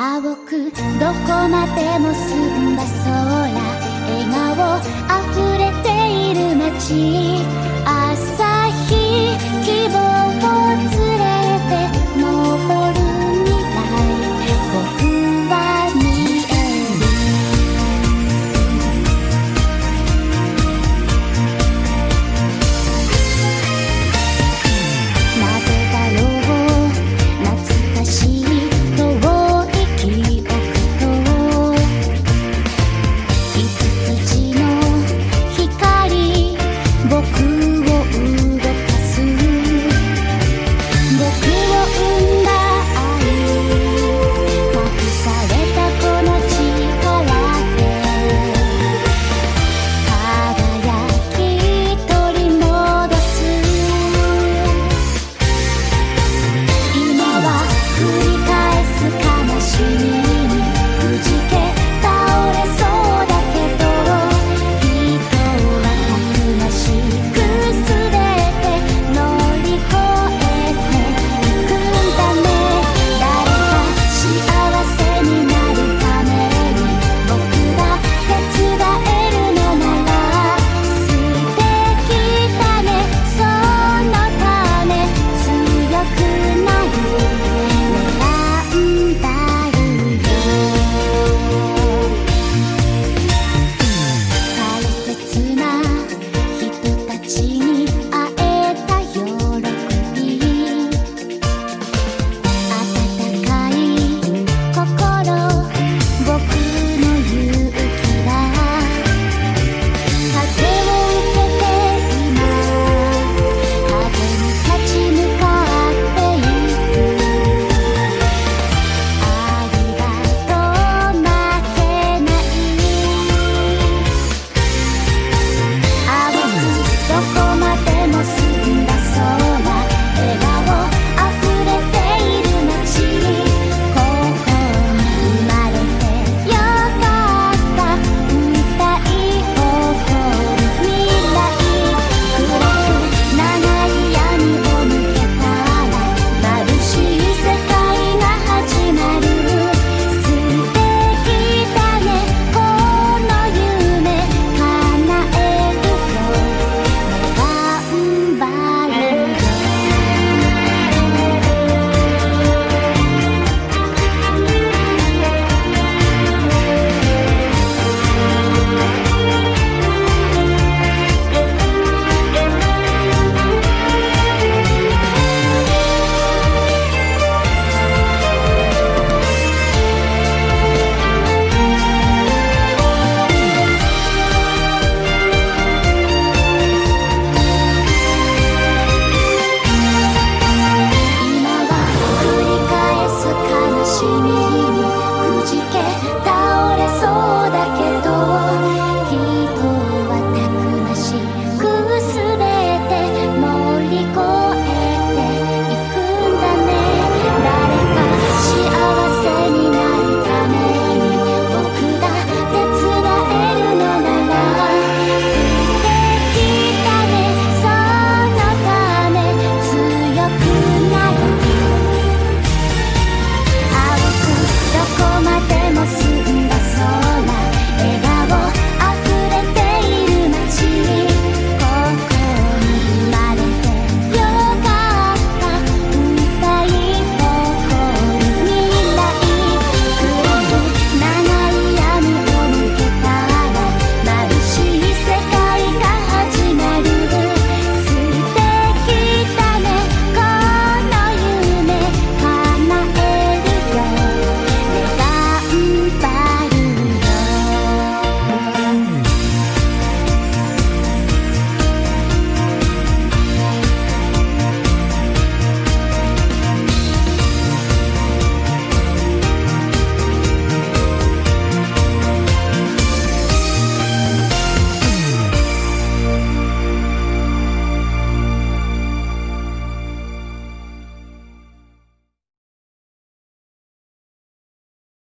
青くどこまでも澄んだ空笑顔溢れて